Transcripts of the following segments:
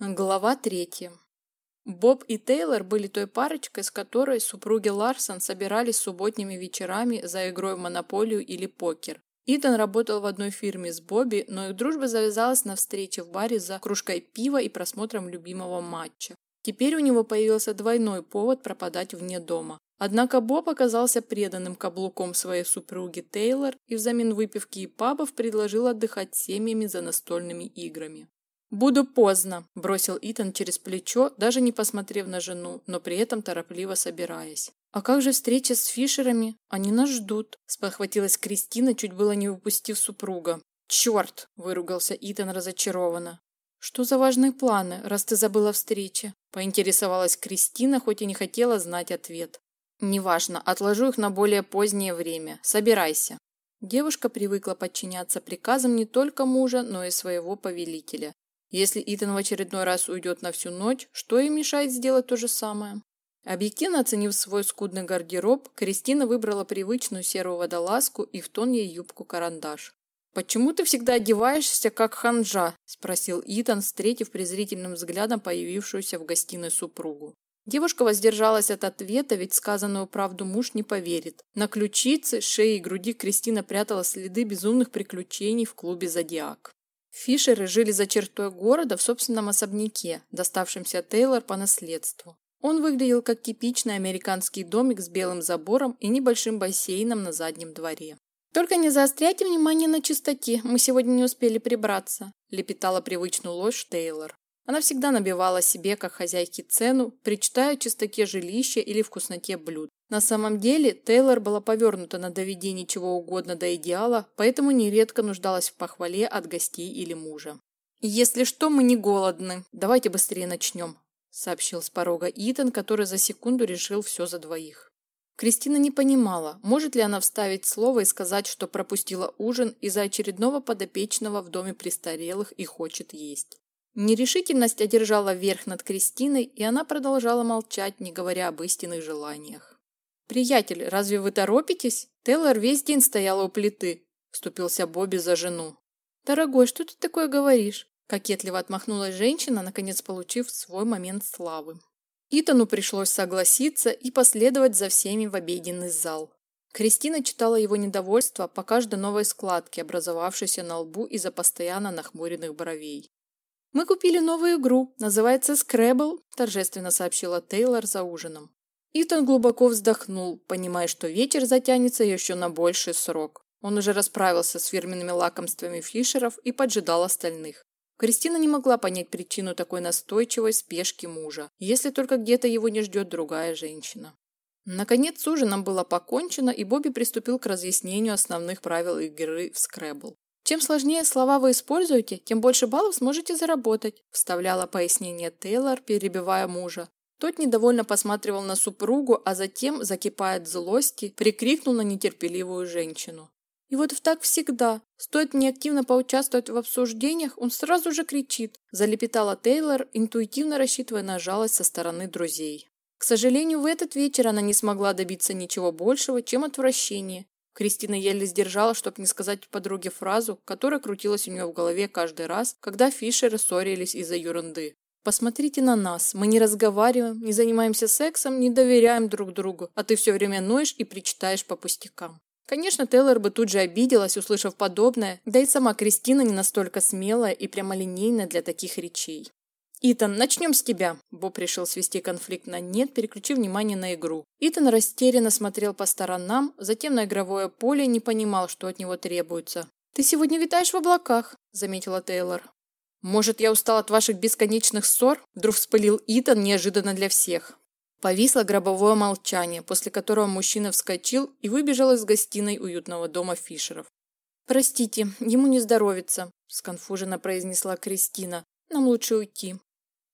Глава третья. Боб и Тейлор были той парочкой, с которой супруги Ларсон собирались субботними вечерами за игрой в монополию или покер. Итан работал в одной фирме с Бобби, но их дружба завязалась на встрече в баре за кружкой пива и просмотром любимого матча. Теперь у него появился двойной повод пропадать вне дома. Однако Боб оказался преданным каблуком своей супруги Тейлор и взамен выпивки и пабов предложил отдыхать семьями за настольными играми. «Буду поздно», – бросил Итан через плечо, даже не посмотрев на жену, но при этом торопливо собираясь. «А как же встреча с Фишерами? Они нас ждут», – спохватилась Кристина, чуть было не выпустив супруга. «Черт!» – выругался Итан разочарованно. «Что за важные планы, раз ты забыла встрече?» – поинтересовалась Кристина, хоть и не хотела знать ответ. «Неважно, отложу их на более позднее время. Собирайся». Девушка привыкла подчиняться приказам не только мужа, но и своего повелителя. Если Итан в очередной раз уйдет на всю ночь, что им мешает сделать то же самое? Объективно оценив свой скудный гардероб, Кристина выбрала привычную серую водолазку и в тон ей юбку-карандаш. «Почему ты всегда одеваешься, как ханжа?» – спросил Итан, встретив презрительным взглядом появившуюся в гостиной супругу. Девушка воздержалась от ответа, ведь сказанную правду муж не поверит. На ключице, шее и груди Кристина прятала следы безумных приключений в клубе «Зодиак». Фишеры жили за чертой города в собственном особняке, доставшемся Тейлор по наследству. Он выглядел как типичный американский домик с белым забором и небольшим бассейном на заднем дворе. «Только не заостряйте внимание на чистоте, мы сегодня не успели прибраться», – лепетала привычную ложь Тейлор. Она всегда набивала себе, как хозяйке, цену, причитая чистоте жилища или вкусноте блюд. На самом деле Тейлор была повернута на доведение чего угодно до идеала, поэтому нередко нуждалась в похвале от гостей или мужа. «Если что, мы не голодны. Давайте быстрее начнем», – сообщил с порога Итан, который за секунду решил все за двоих. Кристина не понимала, может ли она вставить слово и сказать, что пропустила ужин из-за очередного подопечного в доме престарелых и хочет есть. Нерешительность одержала верх над Кристиной, и она продолжала молчать, не говоря об истинных желаниях. «Приятель, разве вы торопитесь? Тейлор весь день стояла у плиты», – вступился Бобби за жену. «Дорогой, что ты такое говоришь?» – кокетливо отмахнулась женщина, наконец получив свой момент славы. Итану пришлось согласиться и последовать за всеми в обеденный зал. Кристина читала его недовольство по каждой новой складке, образовавшейся на лбу из-за постоянно нахмуренных бровей. «Мы купили новую игру, называется Scrabble», – торжественно сообщила Тейлор за ужином. Итан глубоко вздохнул, понимая, что вечер затянется еще на больший срок. Он уже расправился с фирменными лакомствами Фишеров и поджидал остальных. Кристина не могла понять причину такой настойчивой спешки мужа, если только где-то его не ждет другая женщина. Наконец с ужином было покончено, и Бобби приступил к разъяснению основных правил игры в Scrabble. Чем сложнее слова вы используете, тем больше баллов сможете заработать, вставляла пояснение Тейлор, перебивая мужа. Тот недовольно посматривал на супругу, а затем, закипая от злости, прикрикнул на нетерпеливую женщину. И вот так всегда. Стоит мне активно поучаствовать в обсуждениях, он сразу же кричит, залепетала Тейлор, интуитивно рассчитывая на жалость со стороны друзей. К сожалению, в этот вечер она не смогла добиться ничего большего, чем отвращения, Кристина еле сдержала, чтобы не сказать подруге фразу, которая крутилась у нее в голове каждый раз, когда Фишеры ссорились из-за ерунды. «Посмотрите на нас. Мы не разговариваем, не занимаемся сексом, не доверяем друг другу, а ты все время ноешь и причитаешь по пустякам». Конечно, Тейлор бы тут же обиделась, услышав подобное, да и сама Кристина не настолько смелая и прямолинейная для таких речей. «Итан, начнем с тебя!» Боб решил свести конфликт на «нет», переключив внимание на игру. Итан растерянно смотрел по сторонам, затем на игровое поле не понимал, что от него требуется. «Ты сегодня витаешь в облаках», – заметила Тейлор. «Может, я устал от ваших бесконечных ссор?» – вдруг вспылил Итан неожиданно для всех. Повисло гробовое молчание, после которого мужчина вскочил и выбежал из гостиной уютного дома Фишеров. «Простите, ему не здоровится», – сконфуженно произнесла Кристина. «Нам лучше уйти».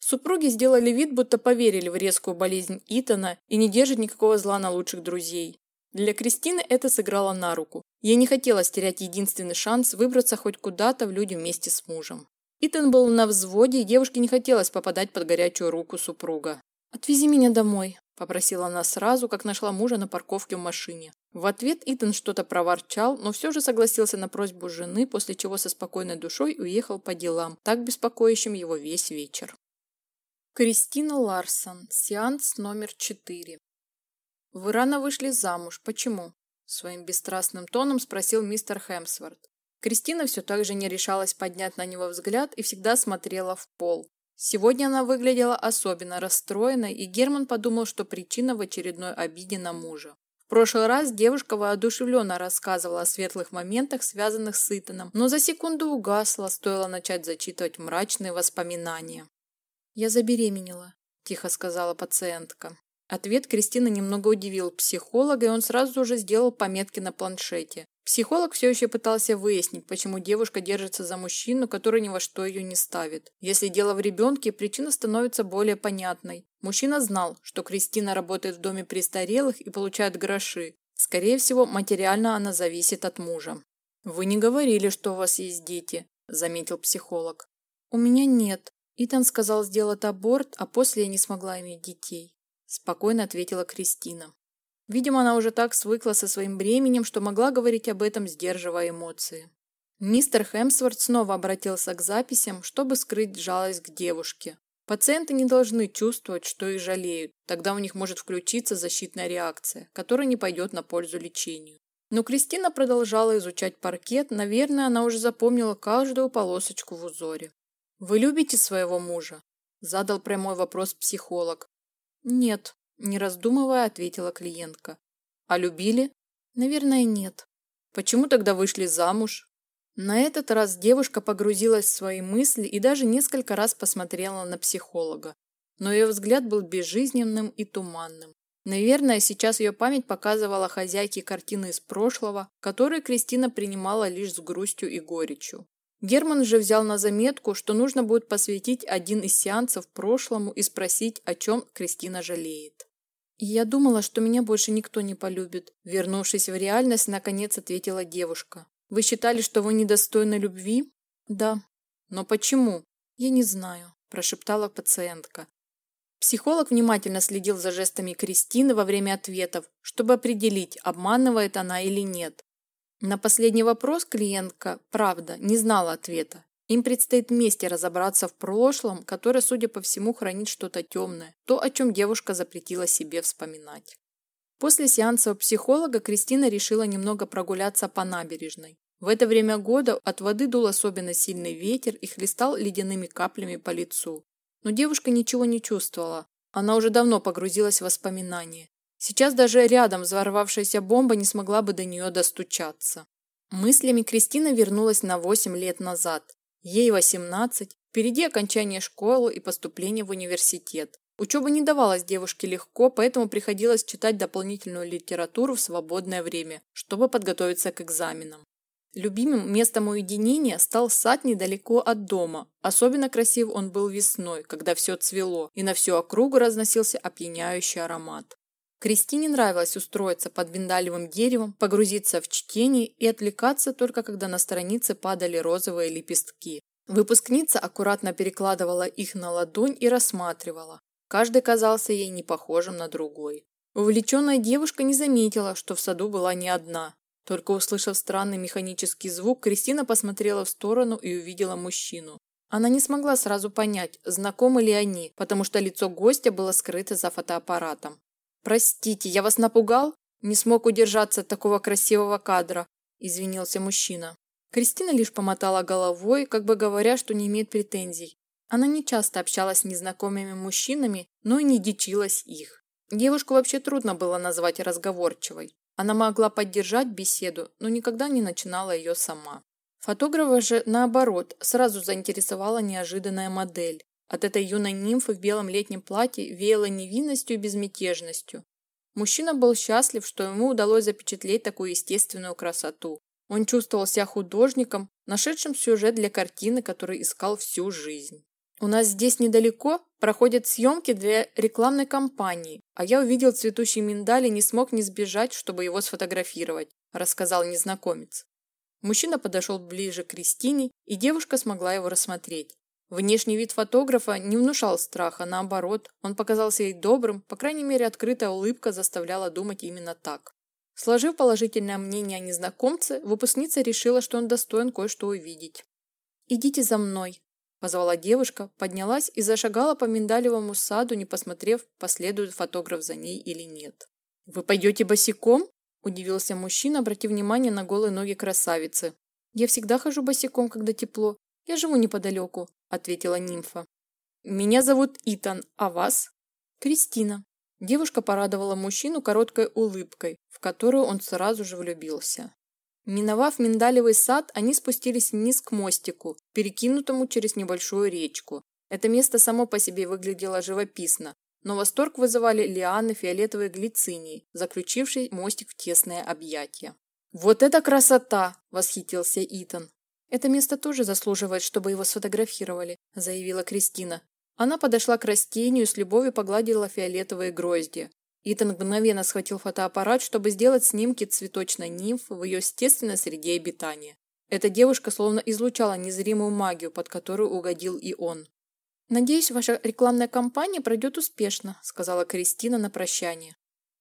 Супруги сделали вид, будто поверили в резкую болезнь Итана и не держат никакого зла на лучших друзей. Для Кристины это сыграло на руку. Ей не хотелось терять единственный шанс выбраться хоть куда-то в люди вместе с мужем. Итан был на взводе, и девушке не хотелось попадать под горячую руку супруга. «Отвези меня домой», – попросила она сразу, как нашла мужа на парковке в машине. В ответ Итан что-то проворчал, но все же согласился на просьбу жены, после чего со спокойной душой уехал по делам, так беспокоящим его весь вечер. Кристина Ларсон. Сеанс номер четыре. «Вы рано вышли замуж. Почему?» Своим бесстрастным тоном спросил мистер Хемсворт. Кристина все так же не решалась поднять на него взгляд и всегда смотрела в пол. Сегодня она выглядела особенно расстроенной, и Герман подумал, что причина в очередной обиде на мужа. В прошлый раз девушка воодушевленно рассказывала о светлых моментах, связанных с Итаном, но за секунду угасла, стоило начать зачитывать мрачные воспоминания. «Я забеременела», – тихо сказала пациентка. Ответ Кристины немного удивил психолога, и он сразу же сделал пометки на планшете. Психолог все еще пытался выяснить, почему девушка держится за мужчину, который ни во что ее не ставит. Если дело в ребенке, причина становится более понятной. Мужчина знал, что Кристина работает в доме престарелых и получает гроши. Скорее всего, материально она зависит от мужа. «Вы не говорили, что у вас есть дети», – заметил психолог. «У меня нет», Итан сказал сделать аборт, а после я не смогла иметь детей. Спокойно ответила Кристина. Видимо, она уже так свыкла со своим бременем, что могла говорить об этом, сдерживая эмоции. Мистер Хемсворт снова обратился к записям, чтобы скрыть жалость к девушке. Пациенты не должны чувствовать, что их жалеют, тогда у них может включиться защитная реакция, которая не пойдет на пользу лечению. Но Кристина продолжала изучать паркет, наверное, она уже запомнила каждую полосочку в узоре. «Вы любите своего мужа?» – задал прямой вопрос психолог. «Нет», – не раздумывая, ответила клиентка. «А любили?» «Наверное, нет». «Почему тогда вышли замуж?» На этот раз девушка погрузилась в свои мысли и даже несколько раз посмотрела на психолога. Но ее взгляд был безжизненным и туманным. Наверное, сейчас ее память показывала хозяйке картины из прошлого, которые Кристина принимала лишь с грустью и горечью. Герман же взял на заметку, что нужно будет посвятить один из сеансов прошлому и спросить, о чем Кристина жалеет. «И я думала, что меня больше никто не полюбит», – вернувшись в реальность, наконец ответила девушка. «Вы считали, что вы недостойны любви?» «Да». «Но почему?» «Я не знаю», – прошептала пациентка. Психолог внимательно следил за жестами Кристины во время ответов, чтобы определить, обманывает она или нет. На последний вопрос клиентка, правда, не знала ответа. Им предстоит вместе разобраться в прошлом, которое, судя по всему, хранит что-то темное, то, о чем девушка запретила себе вспоминать. После сеанса у психолога Кристина решила немного прогуляться по набережной. В это время года от воды дул особенно сильный ветер и хлестал ледяными каплями по лицу. Но девушка ничего не чувствовала. Она уже давно погрузилась в воспоминания. Сейчас даже рядом взорвавшаяся бомба не смогла бы до нее достучаться. Мыслями Кристина вернулась на 8 лет назад. Ей 18, впереди окончание школы и поступление в университет. Учеба не давалась девушке легко, поэтому приходилось читать дополнительную литературу в свободное время, чтобы подготовиться к экзаменам. Любимым местом уединения стал сад недалеко от дома. Особенно красив он был весной, когда все цвело, и на всю округу разносился опьяняющий аромат. Кристине нравилось устроиться под виндалевым деревом, погрузиться в чтение и отвлекаться только когда на странице падали розовые лепестки. Выпускница аккуратно перекладывала их на ладонь и рассматривала. Каждый казался ей не похожим на другой. Увлеченная девушка не заметила, что в саду была не одна. Только услышав странный механический звук, Кристина посмотрела в сторону и увидела мужчину. Она не смогла сразу понять, знакомы ли они, потому что лицо гостя было скрыто за фотоаппаратом. «Простите, я вас напугал? Не смог удержаться от такого красивого кадра», – извинился мужчина. Кристина лишь помотала головой, как бы говоря, что не имеет претензий. Она не часто общалась с незнакомыми мужчинами, но и не дичилась их. Девушку вообще трудно было назвать разговорчивой. Она могла поддержать беседу, но никогда не начинала ее сама. Фотографа же, наоборот, сразу заинтересовала неожиданная модель. От этой юной нимфы в белом летнем платье веяло невинностью и безмятежностью. Мужчина был счастлив, что ему удалось запечатлеть такую естественную красоту. Он чувствовал себя художником, нашедшим сюжет для картины, который искал всю жизнь. «У нас здесь недалеко проходят съемки для рекламной кампании, а я увидел цветущий миндаль и не смог не сбежать, чтобы его сфотографировать», – рассказал незнакомец. Мужчина подошел ближе к Кристине, и девушка смогла его рассмотреть. Внешний вид фотографа не внушал страха, наоборот, он показался ей добрым, по крайней мере, открытая улыбка заставляла думать именно так. Сложив положительное мнение о незнакомце, выпускница решила, что он достоин кое-что увидеть. «Идите за мной», Позвала девушка, поднялась и зашагала по миндалевому саду, не посмотрев, последует фотограф за ней или нет. «Вы пойдете босиком?» – удивился мужчина, обратив внимание на голые ноги красавицы. «Я всегда хожу босиком, когда тепло. Я живу неподалеку», – ответила нимфа. «Меня зовут Итан, а вас?» «Кристина». Девушка порадовала мужчину короткой улыбкой, в которую он сразу же влюбился. Миновав миндалевый сад, они спустились вниз к мостику, перекинутому через небольшую речку. Это место само по себе выглядело живописно, но восторг вызывали лианы фиолетовой глицинии, заключившей мостик в тесное объятие. «Вот это красота!» – восхитился Итан. «Это место тоже заслуживает, чтобы его сфотографировали», – заявила Кристина. Она подошла к растению и с любовью погладила фиолетовые грозди. Итан мгновенно схватил фотоаппарат, чтобы сделать снимки цветочной нимфы в ее естественной среде обитания. Эта девушка словно излучала незримую магию, под которую угодил и он. «Надеюсь, ваша рекламная кампания пройдет успешно», – сказала Кристина на прощание.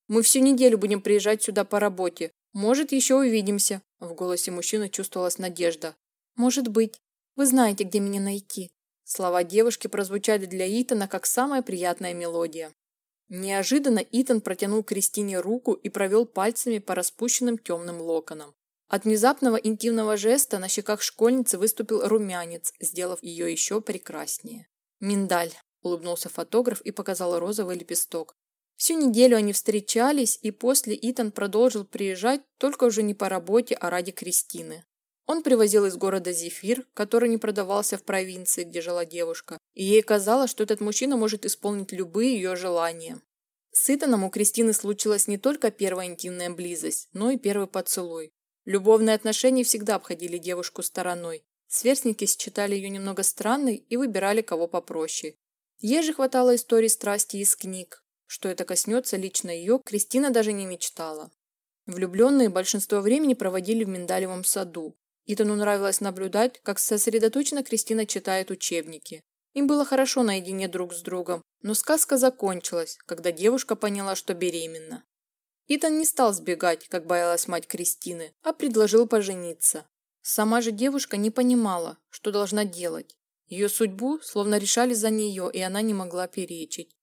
«Мы всю неделю будем приезжать сюда по работе. Может, еще увидимся». В голосе мужчины чувствовалась надежда. «Может быть. Вы знаете, где меня найти». Слова девушки прозвучали для Итана как самая приятная мелодия. Неожиданно Итан протянул Кристине руку и провел пальцами по распущенным темным локонам. От внезапного интимного жеста на щеках школьницы выступил румянец, сделав ее еще прекраснее. «Миндаль», – улыбнулся фотограф и показал розовый лепесток. Всю неделю они встречались, и после Итан продолжил приезжать, только уже не по работе, а ради Кристины. Он привозил из города зефир, который не продавался в провинции, где жила девушка, и ей казалось, что этот мужчина может исполнить любые ее желания. С Итаном у Кристины случилась не только первая интимная близость, но и первый поцелуй. Любовные отношения всегда обходили девушку стороной. Сверстники считали ее немного странной и выбирали кого попроще. Ей же хватало историй страсти из книг. Что это коснется лично ее, Кристина даже не мечтала. Влюбленные большинство времени проводили в Миндалевом саду. Итану нравилось наблюдать, как сосредоточенно Кристина читает учебники. Им было хорошо наедине друг с другом, но сказка закончилась, когда девушка поняла, что беременна. Итан не стал сбегать, как боялась мать Кристины, а предложил пожениться. Сама же девушка не понимала, что должна делать. Ее судьбу словно решали за нее, и она не могла перечить.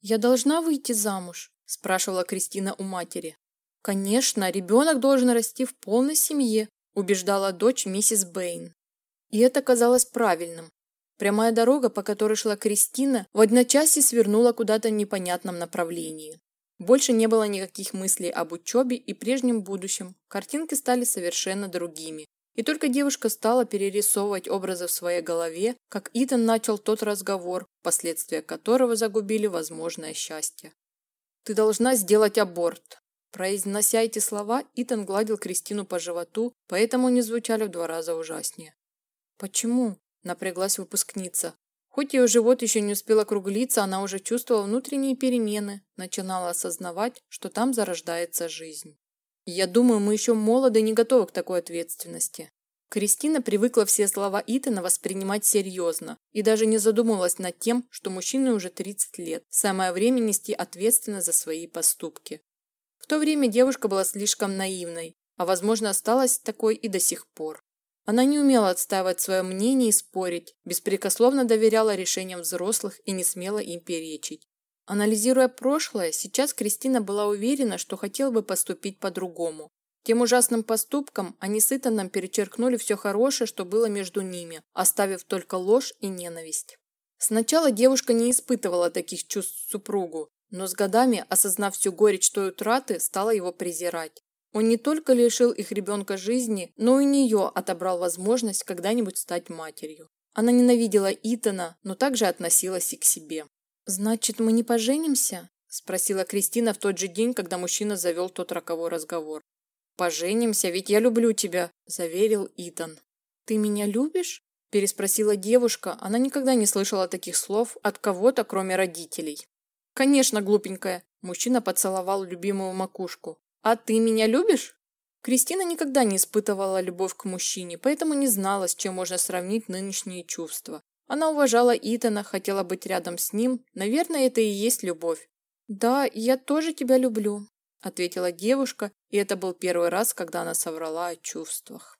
«Я должна выйти замуж?» – спрашивала Кристина у матери. «Конечно, ребенок должен расти в полной семье», – убеждала дочь миссис Бэйн. И это казалось правильным. Прямая дорога, по которой шла Кристина, в одночасье свернула куда-то в непонятном направлении. Больше не было никаких мыслей об учебе и прежнем будущем. Картинки стали совершенно другими. И только девушка стала перерисовывать образы в своей голове, как Итан начал тот разговор, последствия которого загубили возможное счастье. «Ты должна сделать аборт». Произнося эти слова, Итан гладил Кристину по животу, поэтому они звучали в два раза ужаснее. «Почему?» напряглась выпускница. Хоть ее живот еще не успел округлиться, она уже чувствовала внутренние перемены, начинала осознавать, что там зарождается жизнь. Я думаю, мы еще молоды и не готовы к такой ответственности. Кристина привыкла все слова Итана воспринимать серьезно и даже не задумывалась над тем, что мужчине уже 30 лет. Самое время нести ответственность за свои поступки. В то время девушка была слишком наивной, а возможно осталась такой и до сих пор. Она не умела отстаивать свое мнение и спорить, беспрекословно доверяла решениям взрослых и не смела им перечить. Анализируя прошлое, сейчас Кристина была уверена, что хотела бы поступить по-другому. Тем ужасным поступком они с Итаном перечеркнули все хорошее, что было между ними, оставив только ложь и ненависть. Сначала девушка не испытывала таких чувств супругу, но с годами, осознав всю горечь той утраты, стала его презирать. Он не только лишил их ребенка жизни, но и у нее отобрал возможность когда-нибудь стать матерью. Она ненавидела Итана, но также относилась и к себе. «Значит, мы не поженимся?» – спросила Кристина в тот же день, когда мужчина завел тот роковой разговор. «Поженимся, ведь я люблю тебя», – заверил Итан. «Ты меня любишь?» – переспросила девушка. Она никогда не слышала таких слов от кого-то, кроме родителей. «Конечно, глупенькая!» – мужчина поцеловал любимую макушку. «А ты меня любишь?» Кристина никогда не испытывала любовь к мужчине, поэтому не знала, с чем можно сравнить нынешние чувства. Она уважала Итана, хотела быть рядом с ним. Наверное, это и есть любовь. «Да, я тоже тебя люблю», – ответила девушка, и это был первый раз, когда она соврала о чувствах.